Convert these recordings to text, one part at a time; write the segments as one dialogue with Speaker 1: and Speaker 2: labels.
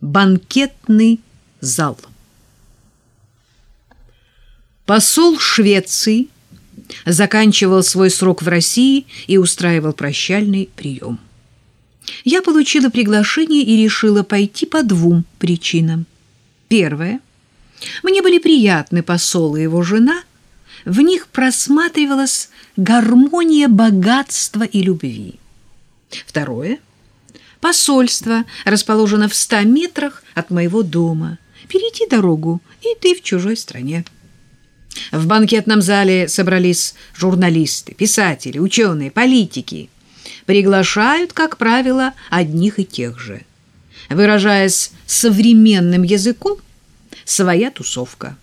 Speaker 1: Банкетный зал. Посол Швеции заканчивал свой срок в России и устраивал прощальный прием. Я получила приглашение и решила пойти по двум причинам. Первое. Мне были приятны посол и его жена. В них просматривалась гармония богатства и любви. Второе. Посольство расположено в ста метрах от моего дома. Перейти дорогу, и ты в чужой стране. В банкетном зале собрались журналисты, писатели, ученые, политики. Приглашают, как правило, одних и тех же. Выражаясь современным языком, своя тусовка.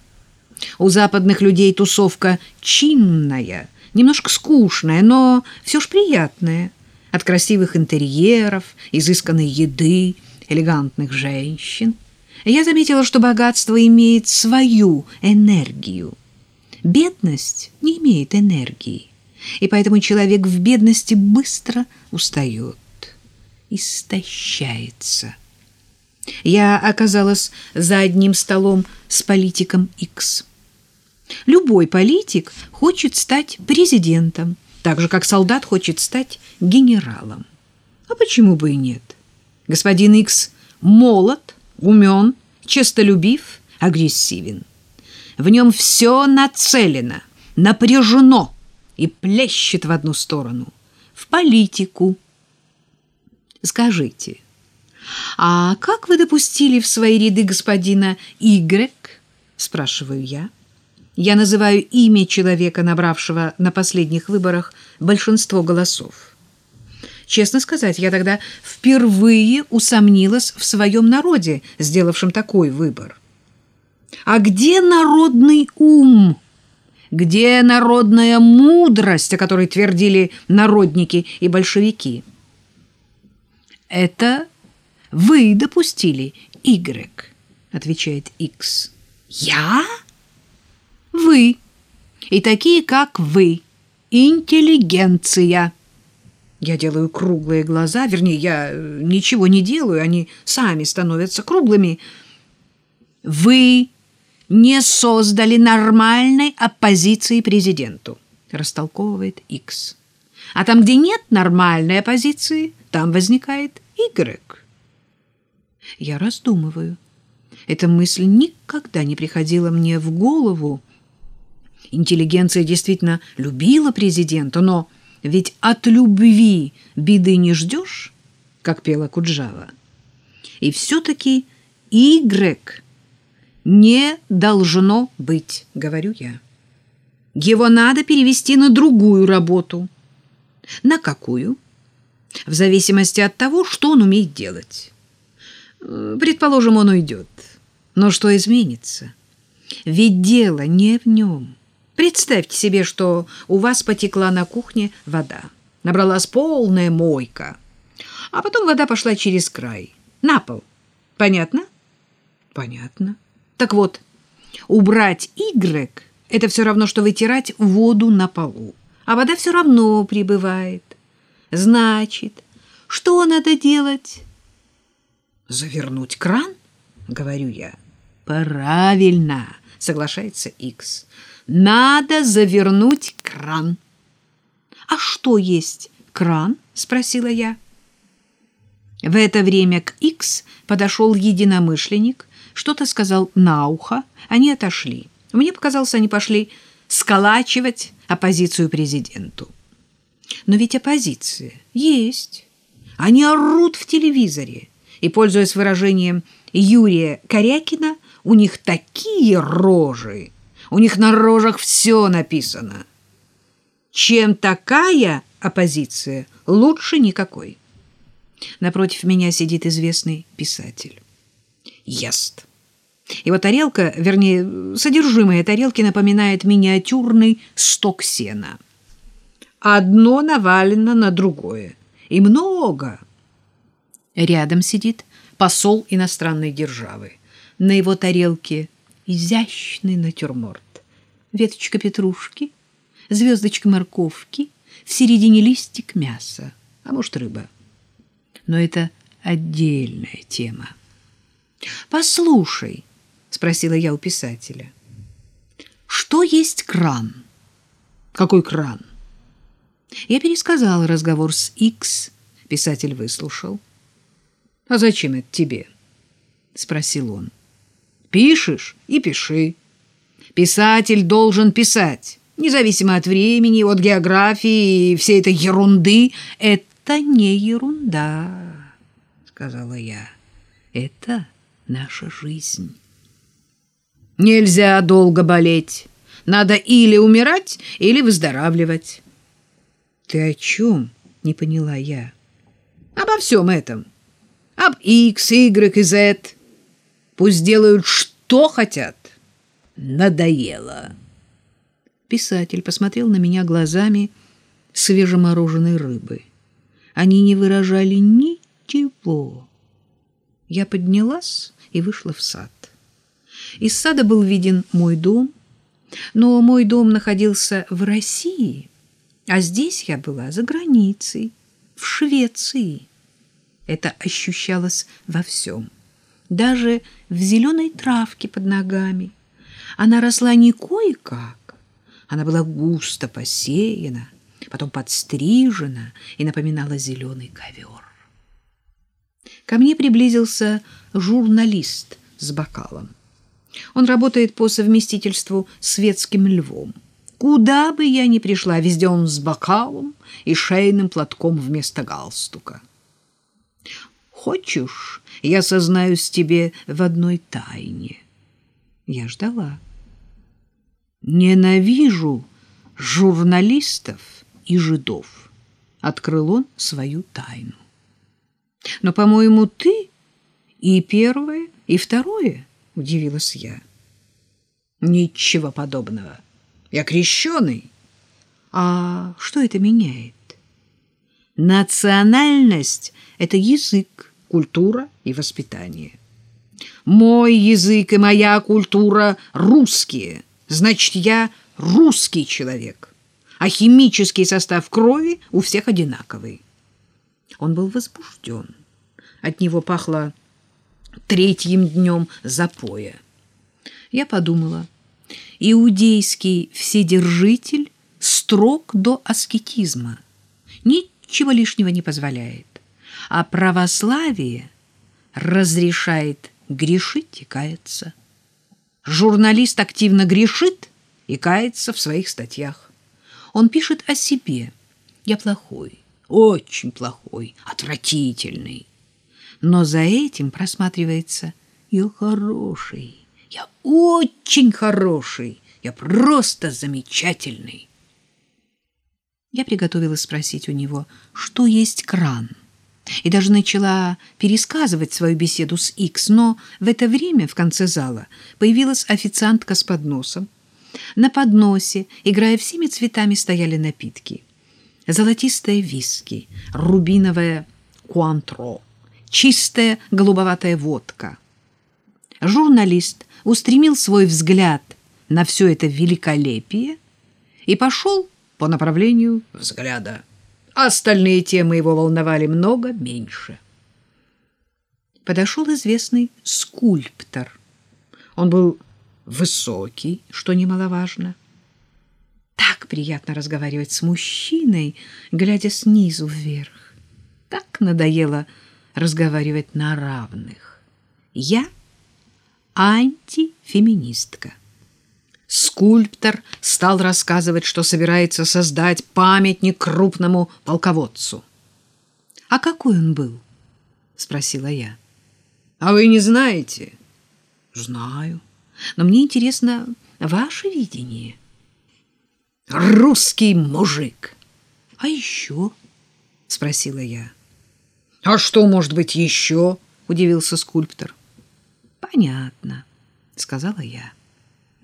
Speaker 1: У западных людей тусовка чинная, немножко скучная, но все ж приятная – от красивых интерьеров, изысканной еды, элегантных женщин. Я заметила, что богатство имеет свою энергию. Бедность не имеет энергии, и поэтому человек в бедности быстро устает, истощается. Я оказалась за одним столом с политиком X. Любой политик хочет стать президентом, так же, как солдат хочет стать генералом. А почему бы и нет? Господин Икс молод, умен, честолюбив, агрессивен. В нем все нацелено, напряжено и плещет в одну сторону, в политику. Скажите, а как вы допустили в свои ряды господина Y? Спрашиваю я. Я называю имя человека, набравшего на последних выборах большинство голосов. Честно сказать, я тогда впервые усомнилась в своем народе, сделавшем такой выбор. А где народный ум? Где народная мудрость, о которой твердили народники и большевики? Это вы допустили, Y, отвечает X. Я? Вы. И такие, как вы. Интеллигенция. Я делаю круглые глаза, вернее, я э, ничего не делаю, они сами становятся круглыми. Вы не создали нормальной оппозиции президенту, растолковывает X. А там, где нет нормальной оппозиции, там возникает Y. Я раздумываю. Эта мысль никогда не приходила мне в голову. Интеллигенция действительно любила президента, но ведь от любви беды не ждешь, как пела Куджава. И все-таки Y не должно быть, говорю я. Его надо перевести на другую работу. На какую? В зависимости от того, что он умеет делать. Предположим, он уйдет. Но что изменится? Ведь дело не в нем. Представьте себе, что у вас потекла на кухне вода. Набралась полная мойка. А потом вода пошла через край. На пол. Понятно? Понятно. Так вот, убрать Y – это все равно, что вытирать воду на полу. А вода все равно прибывает. Значит, что надо делать? Завернуть кран, говорю я. Правильно, соглашается X надо завернуть кран. А что есть кран? спросила я. В это время к Икс подошел единомышленник, что-то сказал на ухо, они отошли. Мне показалось, они пошли сколачивать оппозицию президенту. Но ведь оппозиция есть. Они орут в телевизоре. И, пользуясь выражением Юрия Корякина, у них такие рожи, у них на рожах все написано. Чем такая оппозиция, лучше никакой. Напротив меня сидит известный писатель. Ест. Его тарелка, вернее, содержимое тарелки напоминает миниатюрный сток сена. Одно навалено на другое. И много. Рядом сидит посол иностранной державы. На его тарелке изящный натюрморт. Веточка петрушки, звездочка морковки, в середине листик мяса, а может рыба. Но это отдельная тема. Послушай, спросила я у писателя. Что есть кран? Какой кран? Я пересказал разговор с Икс. Писатель выслушал. А зачем это тебе? спросил он. Пишешь и пиши. Писатель должен писать, независимо от времени, от географии и всей этой ерунды. Это не ерунда, сказала я. Это наша жизнь. Нельзя долго болеть. Надо или умирать, или выздоравливать. Ты о чем? Не поняла я. Обо всем этом. Об X, Y и Z. Пусть делают, что хотят. Надоело. Писатель посмотрел на меня глазами свежемороженой рыбы. Они не выражали ничего. Я поднялась и вышла в сад. Из сада был виден мой дом, но мой дом находился в России, а здесь я была за границей, в Швеции. Это ощущалось во всем, даже в зеленой травке под ногами. Она росла не кое-как, она была густо посеяна, потом подстрижена и напоминала зеленый ковер. Ко мне приблизился журналист с бокалом. Он работает по совместительству светским львом. Куда бы я ни пришла, везде он с бокалом и шейным платком вместо галстука. Хочешь, я сознаюсь тебе в одной тайне? Я ждала. Ненавижу журналистов и жидов. Открыл он свою тайну. Но, по-моему, ты и первое, и второе, удивилась я. Ничего подобного. Я крещеный. А что это меняет? Национальность — это язык, культура и воспитание. Мой язык и моя культура русские. Значит, я русский человек. А химический состав крови у всех одинаковый. Он был возбужден. От него пахло третьим днем запоя. Я подумала, иудейский вседержитель строг до аскетизма, ничего лишнего не позволяет, а православие разрешает грешить и каяться. Журналист активно грешит и кается в своих статьях. Он пишет о себе. Я плохой, очень плохой, отвратительный. Но за этим просматривается «я хороший, я очень хороший, я просто замечательный». Я приготовилась спросить у него, что есть кран, и даже начала пересказывать свою беседу с Икс, но в это время в конце зала появилась официантка с подносом. На подносе, играя всеми цветами, стояли напитки — золотистые виски, рубиновая куантро, чистая голубоватая водка. Журналист устремил свой взгляд на все это великолепие и пошел по направлению взгляда. Остальные темы его волновали много меньше. Подошел известный скульптор. Он был высокий, что немаловажно, так приятно разговаривать с мужчиной, глядя снизу вверх. Так надоело разговаривать на равных. Я антифеминистка. Скульптор стал рассказывать, что собирается создать памятник крупному полководцу. «А какой он был?» — спросила я. «А вы не знаете?» «Знаю. Но мне интересно ваше видение» русский мужик. — А еще? — спросила я. — А что может быть еще? — удивился скульптор. — Понятно, — сказала я. —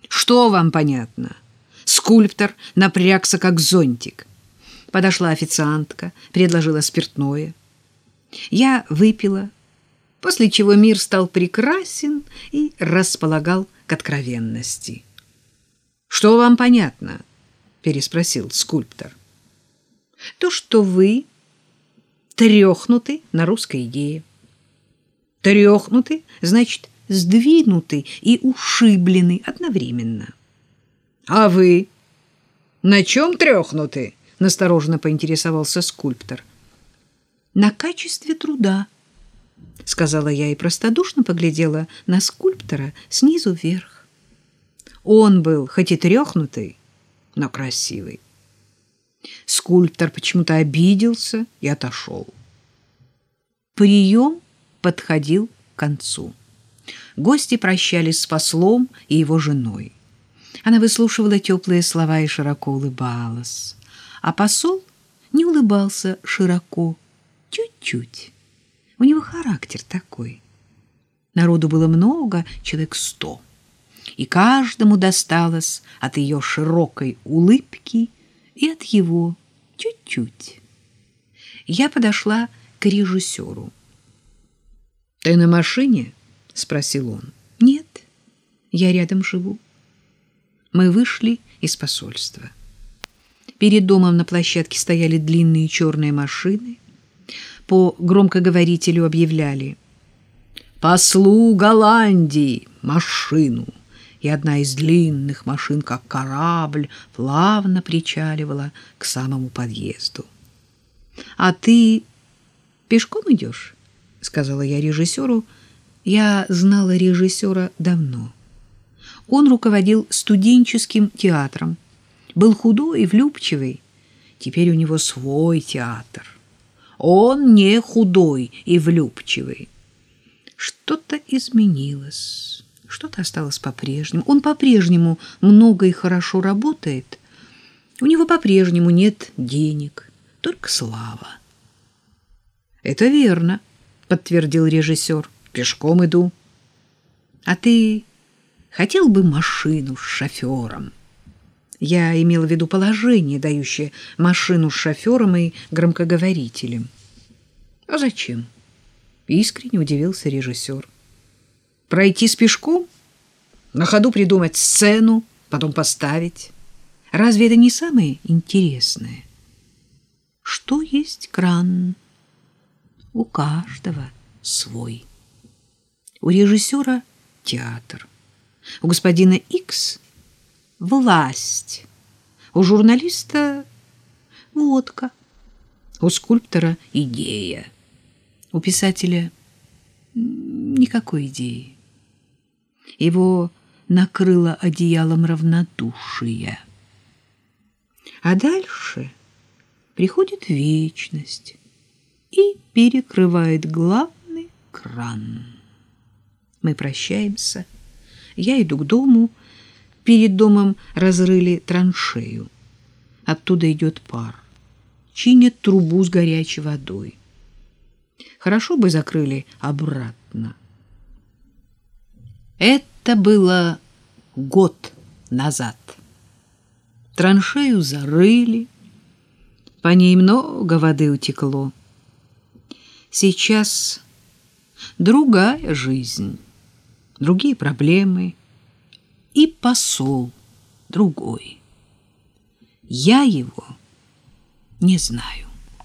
Speaker 1: Что вам понятно? Скульптор напрягся, как зонтик. Подошла официантка, предложила спиртное. Я выпила, после чего мир стал прекрасен и располагал к откровенности. — Что вам понятно? —— переспросил скульптор. — То, что вы трехнуты на русской идее. Трехнутый значит сдвинутый и ушибленный одновременно. А вы на чем трехнуты? Настороженно поинтересовался скульптор. На качестве труда, сказала я и простодушно поглядела на скульптора снизу вверх. Он был хоть и трехнутый, но красивый. Скульптор почему-то обиделся и отошел. Прием подходил к концу. Гости прощались с послом и его женой. Она выслушивала теплые слова и широко улыбалась. А посол не улыбался широко, чуть-чуть. У него характер такой. Народу было много, человек сто. И каждому досталось от ее широкой улыбки и от его чуть-чуть. Я подошла к режиссеру. «Ты на машине?» — спросил он. «Нет, я рядом живу». Мы вышли из посольства. Перед домом на площадке стояли длинные черные машины. По громкоговорителю объявляли «Послу Голландии машину!» И одна из длинных машин, как корабль, плавно причаливала к самому подъезду. «А ты пешком идешь?» — сказала я режиссеру. Я знала режиссера давно. Он руководил студенческим театром, был худой и влюбчивый. Теперь у него свой театр. Он не худой и влюбчивый. Что-то изменилось, что-то осталось по-прежнему. Он по-прежнему много и хорошо работает. У него по-прежнему нет денег, только слава. Это верно, подтвердил режиссер. Пешком иду. А ты хотел бы машину с шофером? Я имела в виду положение, дающее машину с шофером и громкоговорителем. А зачем? Искренне удивился режиссер. Пройти с пешком? На ходу придумать сцену, потом поставить? Разве это не самое интересное? Что есть кран? У каждого свой. У режиссера театр. У господина Икс власть. У журналиста водка. У скульптора идея. У писателя никакой идеи. Его накрыло одеялом равнодушия. А дальше приходит вечность и перекрывает главный кран. Мы прощаемся. Я иду к дому. Перед домом разрыли траншею. Оттуда идет пар. Чинят трубу с горячей водой. Хорошо бы закрыли обратно. Это было год назад. Траншею зарыли, по ней много воды утекло. Сейчас другая жизнь, другие проблемы и посол другой. Я его не знаю.